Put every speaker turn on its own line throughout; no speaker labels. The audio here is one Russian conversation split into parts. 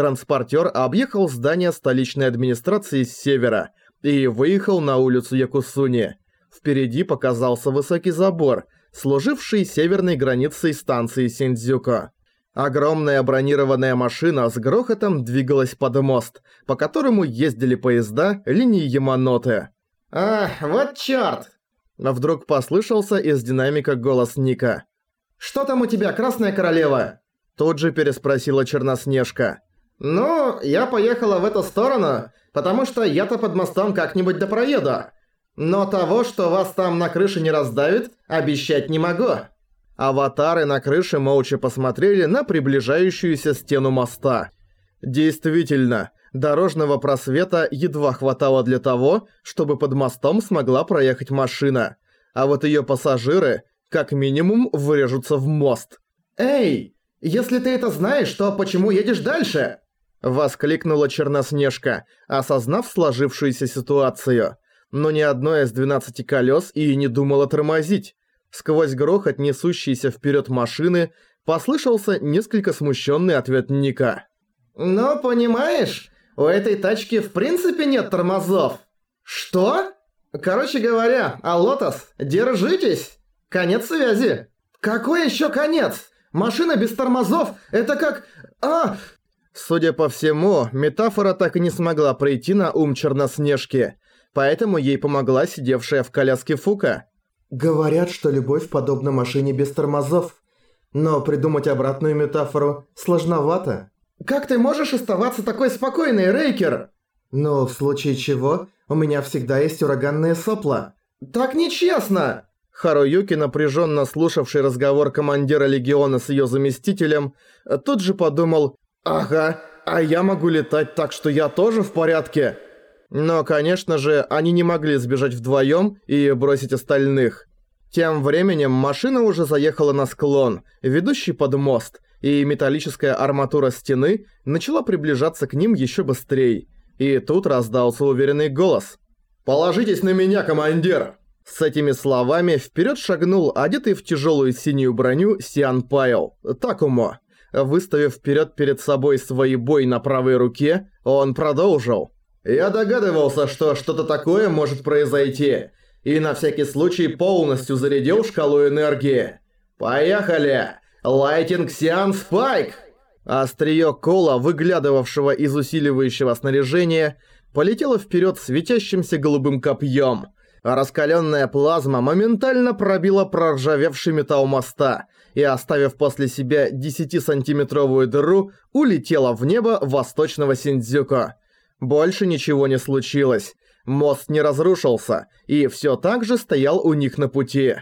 Транспортер объехал здание столичной администрации с севера и выехал на улицу Якусуни. Впереди показался высокий забор, служивший северной границей станции Синдзюко. Огромная бронированная машина с грохотом двигалась под мост, по которому ездили поезда линии Яманоте.
«А, вот чёрт!»
Вдруг послышался из динамика голос Ника.
«Что там у тебя, Красная Королева?»
Тут же переспросила Черноснежка.
«Ну, я поехала в эту сторону, потому что я-то под мостом как-нибудь допроеду. Но того, что вас там на крыше не раздавит, обещать не могу».
Аватары на крыше молча посмотрели на приближающуюся стену моста. Действительно, дорожного просвета едва хватало для того, чтобы под мостом смогла проехать машина. А вот её пассажиры, как минимум, вырежутся в мост.
«Эй, если ты это знаешь, то почему едешь дальше?»
Воскликнула Черноснежка, осознав сложившуюся ситуацию. Но ни одно из двенадцати колес и не думало тормозить. Сквозь грохот несущейся вперед машины послышался несколько смущенный ответ Ника.
«Ну, понимаешь, у этой тачки в принципе нет тормозов». «Что?» «Короче говоря, а Лотос, держитесь! Конец связи!» «Какой еще конец? Машина без тормозов? Это как... А,
Судя по всему, метафора так и не смогла прийти на ум Черноснежки, поэтому ей помогла сидевшая в коляске Фука.
Говорят, что любовь подобна машине без тормозов. Но придумать обратную метафору сложновато.
Как ты можешь оставаться такой спокойный, Рейкер?
Но в случае чего, у меня всегда есть ураганные сопла.
Так нечестно!
Харуюки, напряженно слушавший разговор командира легиона с ее заместителем, тут же подумал «Ага, а я могу летать так, что я тоже в порядке». Но, конечно же, они не могли сбежать вдвоем и бросить остальных. Тем временем машина уже заехала на склон, ведущий под мост, и металлическая арматура стены начала приближаться к ним еще быстрее. И тут раздался уверенный голос. «Положитесь на меня, командир!» С этими словами вперед шагнул одетый в тяжелую синюю броню Сиан Пайл, Такумо. Выставив вперед перед собой свой бой на правой руке, он продолжил. «Я догадывался, что что-то такое может произойти, и на всякий случай полностью зарядил шкалу энергии. Поехали! Лайтинг Сиан Спайк!» Остриё кола, выглядывавшего из усиливающего снаряжения, полетело вперед светящимся голубым копьем – а раскаленная плазма моментально пробила проржавевший металл моста и, оставив после себя 10-сантиметровую дыру, улетела в небо восточного Синдзюко. Больше ничего не случилось. Мост не разрушился и все так же стоял у них на пути.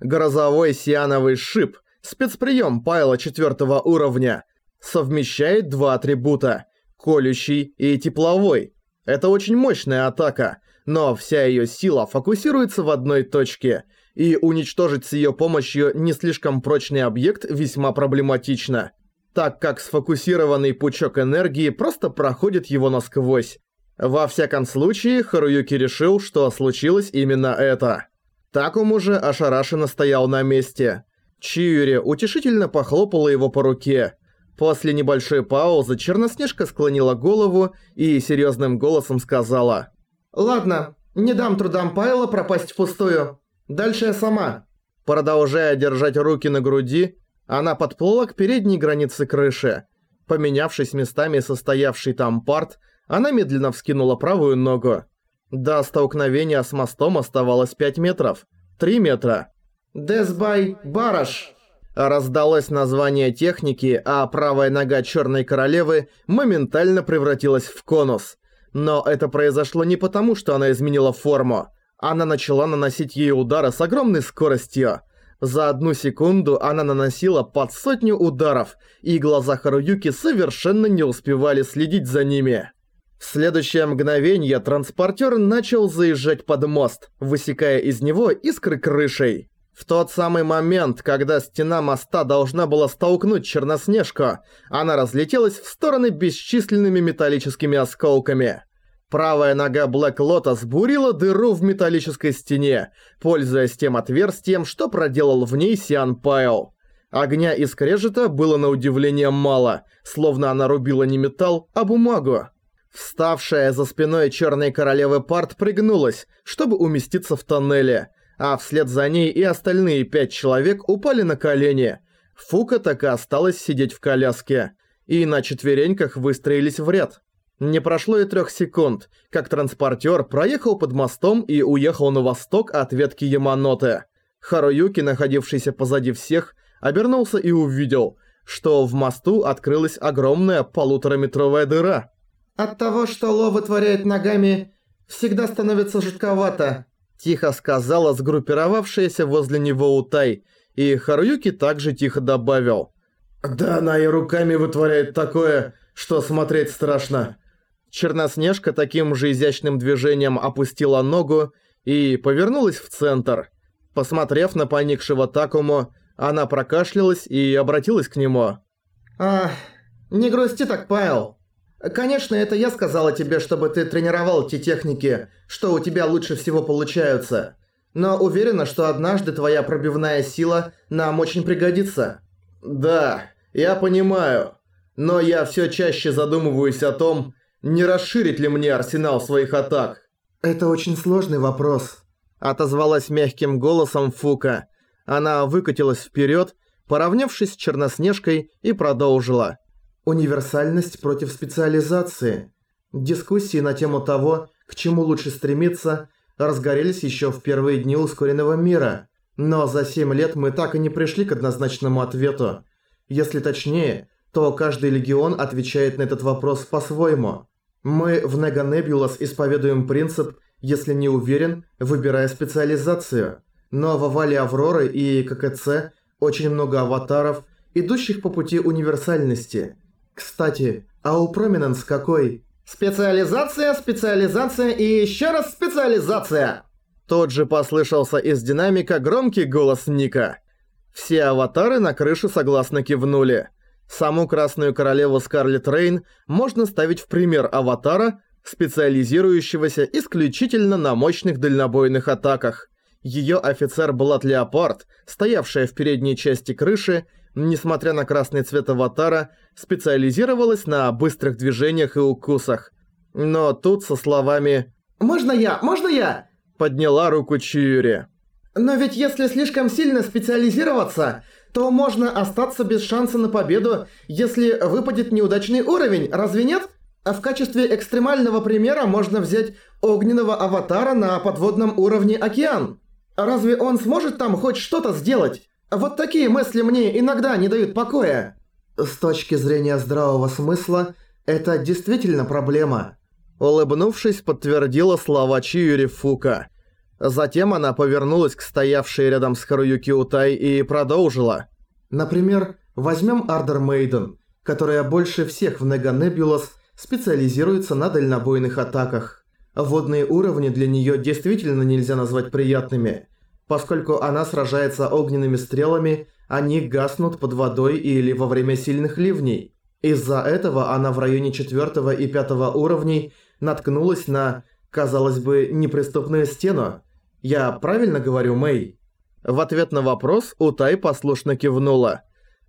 Грозовой сиановый шип, спецприем Пайла четвертого уровня, совмещает два атрибута – колющий и тепловой. Это очень мощная атака – но вся её сила фокусируется в одной точке, и уничтожить с её помощью не слишком прочный объект весьма проблематично, так как сфокусированный пучок энергии просто проходит его насквозь. Во всяком случае, Харуюки решил, что случилось именно это. Такому же ошарашенно стоял на месте. Чиури утешительно похлопала его по руке. После небольшой паузы Черноснежка склонила голову и серьезным голосом сказала
«Ладно, не дам трудам Пайла пропасть впустую. Дальше я сама».
Продолжая держать руки на груди, она подплыла к передней границе крыши. Поменявшись местами состоявший там парт, она медленно вскинула правую ногу. До столкновения с мостом оставалось 5 метров. 3 метра.
«Десбай Бараш!»
Раздалось название техники, а правая нога Черной Королевы моментально превратилась в конус. Но это произошло не потому, что она изменила форму. Она начала наносить ей удары с огромной скоростью. За одну секунду она наносила под сотню ударов, и глаза Харуюки совершенно не успевали следить за ними. В следующее мгновение транспортер начал заезжать под мост, высекая из него искры крышей. В тот самый момент, когда стена моста должна была столкнуть Черноснежку, она разлетелась в стороны бесчисленными металлическими осколками. Правая нога Блэк Лотос бурила дыру в металлической стене, пользуясь тем отверстием, что проделал в ней Сиан Пайл. Огня и скрежета было на удивление мало, словно она рубила не металл, а бумагу. Вставшая за спиной черной королевы Парт пригнулась, чтобы уместиться в тоннеле, а вслед за ней и остальные пять человек упали на колени. Фука так и осталась сидеть в коляске, и на четвереньках выстроились в ряд. Не прошло и трех секунд, как транспортер проехал под мостом и уехал на восток от ветки Яманоте. Харуюки, находившийся позади всех, обернулся и увидел, что в мосту открылась огромная полутораметровая дыра.
«От того, что Ло вытворяет ногами, всегда становится жутковато»,
тихо сказала сгруппировавшаяся возле него Утай, и Харуюки также тихо добавил.
«Да она и руками вытворяет такое, что смотреть страшно».
Черноснежка таким же изящным движением опустила ногу и повернулась в центр. Посмотрев на поникшего Такому, она прокашлялась и обратилась к нему.
«А, не грусти так, Пайл. Конечно, это я сказала тебе, чтобы ты тренировал те техники, что у тебя лучше всего получаются. Но уверена, что однажды твоя пробивная сила нам очень пригодится».
«Да, я понимаю. Но я все чаще задумываюсь о том, не расширить ли мне арсенал своих атак?
Это очень сложный вопрос. Отозвалась мягким голосом Фука. Она выкатилась вперед, поравнявшись с Черноснежкой и продолжила. Универсальность против специализации. Дискуссии на тему того, к чему лучше стремиться, разгорелись еще в первые дни ускоренного мира. Но за 7 лет мы так и не пришли к однозначному ответу. Если точнее, то каждый легион отвечает на этот вопрос по-своему. Мы в Неганебулас исповедуем принцип «если не уверен, выбирая специализацию». Но в Овале Авроры и ККЦ очень много аватаров, идущих по пути универсальности. Кстати, а у Проминенс какой?
Специализация, специализация и еще раз специализация!
Тот же послышался из динамика громкий голос Ника. Все аватары на крышу согласно кивнули. Саму Красную Королеву Скарлетт Рейн можно ставить в пример аватара, специализирующегося исключительно на мощных дальнобойных атаках. Её офицер Блад Леопард, стоявшая в передней части крыши, несмотря на красный цвет аватара, специализировалась на быстрых движениях и укусах. Но тут со словами
«Можно я? Можно я?»
подняла руку Чиури.
«Но ведь если слишком сильно специализироваться, то можно остаться без шанса на победу, если выпадет неудачный уровень, разве нет? А в качестве экстремального примера можно взять огненного аватара на подводном уровне океан. Разве он сможет там хоть что-то сделать? Вот такие мысли мне иногда не дают покоя.
С точки зрения здравого смысла, это действительно проблема. Улыбнувшись, подтвердила слова Чиюри Фука. Затем она повернулась к стоявшей рядом с Харуюки Утай и продолжила. Например, возьмем Ардер Мейден, которая больше всех в Нега Небулас специализируется на дальнобойных атаках. Водные уровни для нее действительно нельзя назвать приятными. Поскольку она сражается огненными стрелами, они гаснут под водой или во время сильных ливней. Из-за этого она в районе 4 и 5 уровней наткнулась на, казалось бы, неприступную стену. Я правильно говорю, Мэй? В ответ на вопрос Утай послушно кивнула.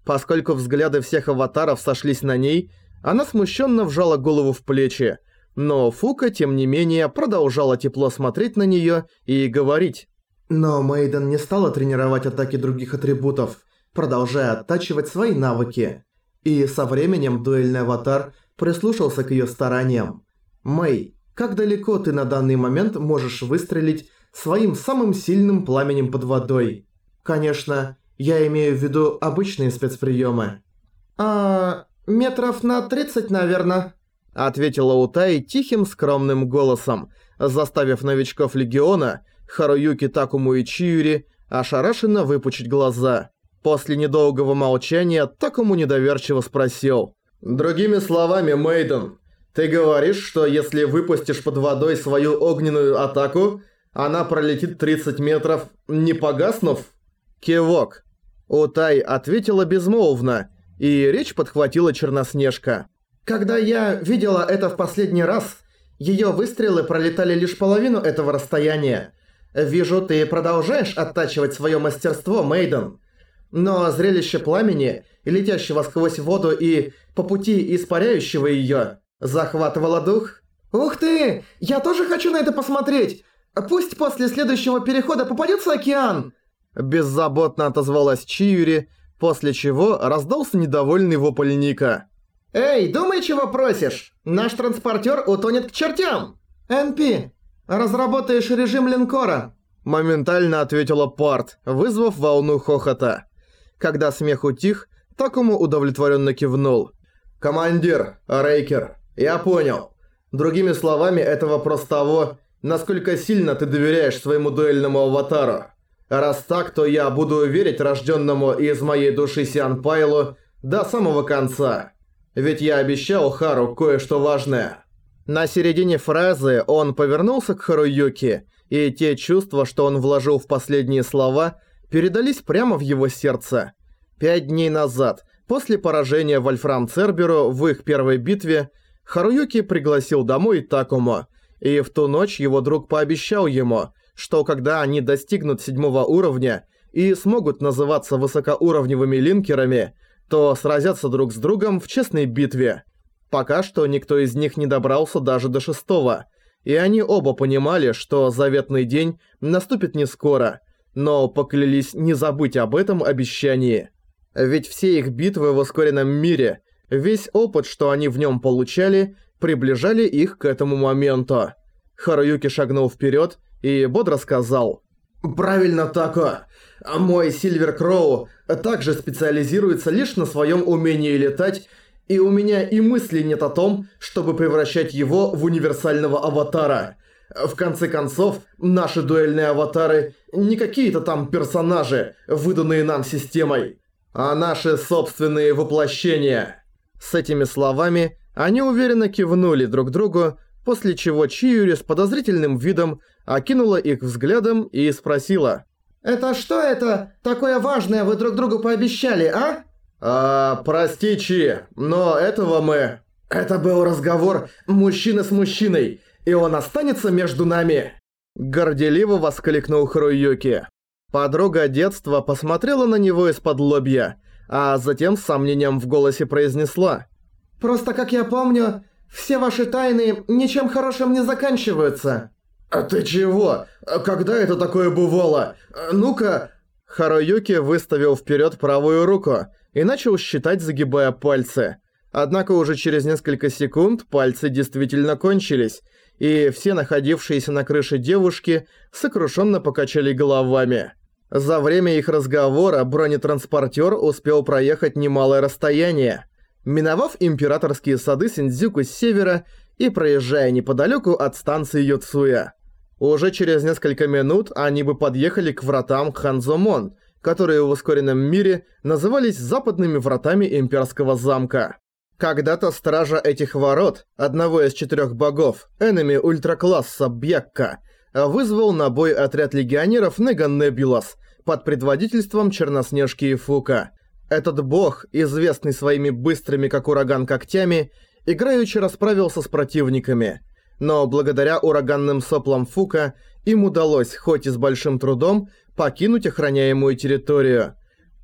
Поскольку взгляды всех аватаров сошлись на ней, она смущенно вжала голову в плечи, но Фука, тем не менее, продолжала тепло смотреть на нее и говорить. Но Мейден не стала тренировать атаки других атрибутов, продолжая оттачивать свои навыки. И со временем дуэльный аватар прислушался к ее стараниям. «Мэй, как далеко ты на данный момент можешь выстрелить своим самым сильным пламенем под водой? Конечно, я имею в виду обычные спецприемы».
«А... метров на 30, наверное», —
ответила Утай тихим скромным голосом, заставив новичков Легиона, Харуюки Такому и Чиюри, ошарашенно выпучить глаза. После недолгого молчания Такому недоверчиво спросил.
«Другими словами, Мейден, ты говоришь, что если выпустишь под водой свою огненную атаку, она пролетит 30 метров, не погаснув?»
Кивок. Утай ответила безмолвно, и речь подхватила Черноснежка.
«Когда я видела это в последний раз, её выстрелы пролетали лишь половину этого расстояния. Вижу, ты продолжаешь оттачивать своё мастерство, Мейден. но зрелище пламени, летящего сквозь воду и по пути испаряющего её, захватывало дух. «Ух ты! Я тоже хочу на это посмотреть! Пусть после следующего перехода попадется океан!»
Беззаботно отозвалась Чиюри, после чего раздался недовольный вопль Ника.
«Эй, думай, чего просишь! Наш транспортер утонет к чертям!» «НП, разработаешь режим линкора!»
Моментально ответила Парт, вызвав волну хохота. Когда смех утих, Такому удовлетворенно кивнул. «Командир, Рейкер, я понял. Другими словами, это вопрос того, насколько сильно ты доверяешь своему дуэльному аватару. Раз так, то я буду верить рожденному из моей души Сиан Пайлу до самого конца. Ведь я обещал Хару кое-что важное». На середине фразы он повернулся к Харуюки, и те чувства, что он вложил в последние слова, передались прямо в его сердце. Пять дней назад, после поражения Вольфрам Церберу в их первой битве, Харуюки пригласил домой Такумо, и в ту ночь его друг пообещал ему, что когда они достигнут седьмого уровня и смогут называться высокоуровневыми линкерами, то сразятся друг с другом в честной битве. Пока что никто из них не добрался даже до шестого, и они оба понимали, что заветный день наступит не скоро, но поклялись не забыть об этом обещании. Ведь все их битвы в ускоренном мире, весь опыт, что они в нем получали, приближали их к этому моменту. Харуюки шагнул вперед и бодро сказал «Правильно, Тако. Мой Сильвер Кроу также специализируется лишь на своем умении летать и у меня и мысли нет о том, чтобы превращать его в универсального аватара. В конце концов, наши дуэльные аватары не какие-то там персонажи, выданные нам системой, а наши собственные воплощения. С этими словами они уверенно кивнули друг другу, после чего Чиюри с подозрительным видом окинула их взглядом и спросила.
«Это что это такое важное вы друг другу пообещали, а?»
«А, прости, Чи, но этого мы...» «Это был разговор мужчины с мужчиной, и он останется между нами!» Горделиво воскликнул Харуюки. Подруга детства посмотрела на него из-под лобья, а затем с сомнением в голосе произнесла.
«Просто, как я помню, все ваши тайны ничем хорошим не заканчиваются».
«А ты чего? Когда это такое бывало? Ну-ка...» Харуюки выставил вперед правую руку и начал считать, загибая пальцы. Однако уже через несколько секунд пальцы действительно кончились, и все находившиеся на крыше девушки сокрушенно покачали головами. За время их разговора бронетранспортер успел проехать немалое расстояние. Миновав императорские сады Синдзюку с севера и проезжая неподалеку от станции Йоцуя. Уже через несколько минут они бы подъехали к вратам Ханзомон, которые в ускоренном мире назывались западными вратами имперского замка. Когда-то стража этих ворот, одного из четырех богов, энеми ультракласса Бьякка, вызвал на бой отряд легионеров Неган Небулас под предводительством Черноснежки и Фука. Этот бог, известный своими быстрыми как ураган когтями, играючи расправился с противниками – но благодаря ураганным соплам Фука им удалось, хоть и с большим трудом, покинуть охраняемую территорию.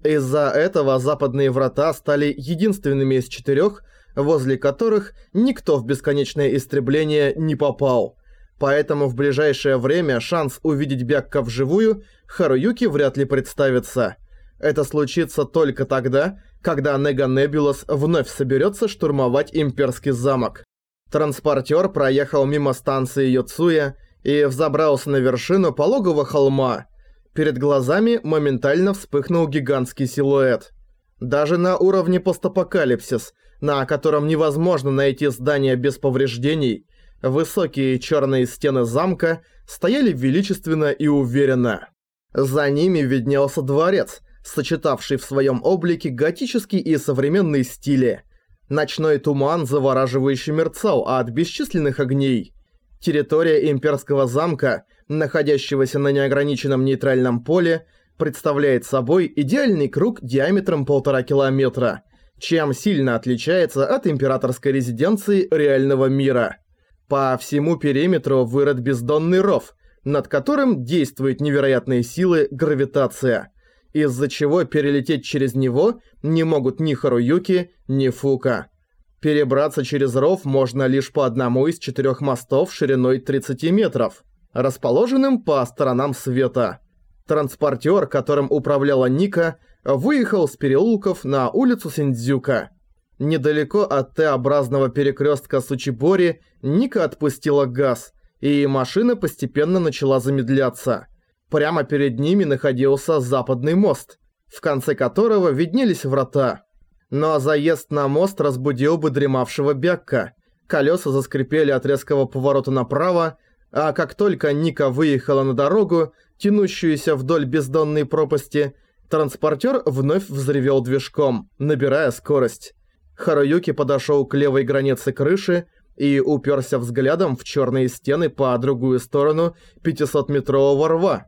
Из-за этого западные врата стали единственными из четырех, возле которых никто в бесконечное истребление не попал. Поэтому в ближайшее время шанс увидеть Бякка вживую Харуюки вряд ли представится. Это случится только тогда, когда Нега Небулас вновь соберется штурмовать имперский замок. Транспортер проехал мимо станции Йоцуя и взобрался на вершину пологого холма. Перед глазами моментально вспыхнул гигантский силуэт. Даже на уровне постапокалипсис, на котором невозможно найти здание без повреждений, высокие черные стены замка стояли величественно и уверенно. За ними виднелся дворец, сочетавший в своем облике готический и современный стили – Ночной туман завораживающе мерцал от бесчисленных огней. Территория имперского замка, находящегося на неограниченном нейтральном поле, представляет собой идеальный круг диаметром полтора километра, чем сильно отличается от императорской резиденции реального мира. По всему периметру вырод бездонный ров, над которым действуют невероятные силы гравитация. из-за чего перелететь через него не могут ни Харуюки, ни Фука. Перебраться через ров можно лишь по одному из четырех мостов шириной 30 метров, расположенным по сторонам света. Транспортер, которым управляла Ника, выехал с переулков на улицу Синдзюка. Недалеко от Т-образного перекрестка Сучибори Ника отпустила газ, и машина постепенно начала замедляться. Прямо перед ними находился западный мост, в конце которого виднелись врата. Но заезд на мост разбудил бы дремавшего Бекка. Колеса заскрипели от резкого поворота направо, а как только Ника выехала на дорогу, тянущуюся вдоль бездонной пропасти, транспортер вновь взревел движком, набирая скорость. Харуюки подошел к левой границе крыши и уперся взглядом в черные стены по другую сторону 500-метрового рва.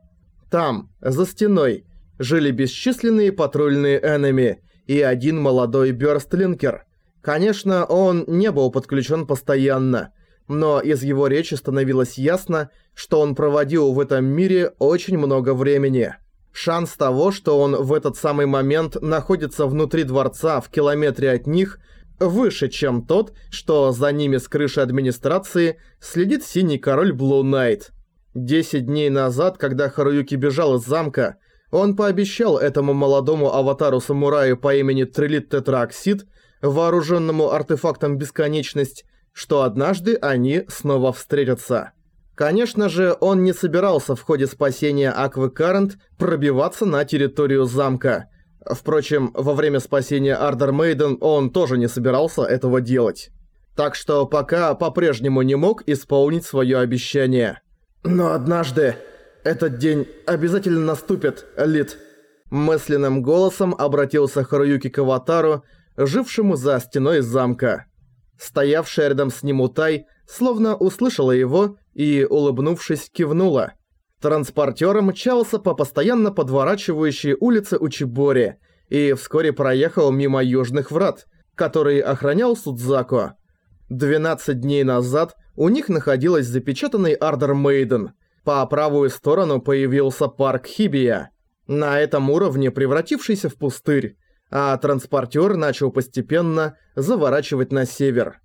Там, за стеной, жили бесчисленные патрульные энеми и один молодой бёрстлинкер. Конечно, он не был подключен постоянно, но из его речи становилось ясно, что он проводил в этом мире очень много времени. Шанс того, что он в этот самый момент находится внутри дворца в километре от них, выше, чем тот, что за ними с крыши администрации следит синий король Блу Найт. Десять дней назад, когда Харуюки бежал из замка, он пообещал этому молодому аватару-самураю по имени Трилит Тетраксид, вооруженному артефактом Бесконечность, что однажды они снова встретятся. Конечно же, он не собирался в ходе спасения Аквы Карент пробиваться на территорию замка. Впрочем, во время спасения Ардер Мейден он тоже не собирался этого делать. Так что пока по-прежнему не мог исполнить свое обещание. Но однажды этот день обязательно наступит, Лид. Мысленным голосом обратился Харуюки к Аватару, жившему за стеной замка. Стоявшая рядом с ним Утай словно услышала его и, улыбнувшись, кивнула. Транспортер мчался по постоянно подворачивающей улице Учибори и вскоре проехал мимо южных врат, которые охранял Судзако. 12 дней назад у них находилась запечатанный Ардер Мейден. По правую сторону появился парк Хибия, на этом уровне превратившийся в пустырь, а транспортер начал постепенно заворачивать на север.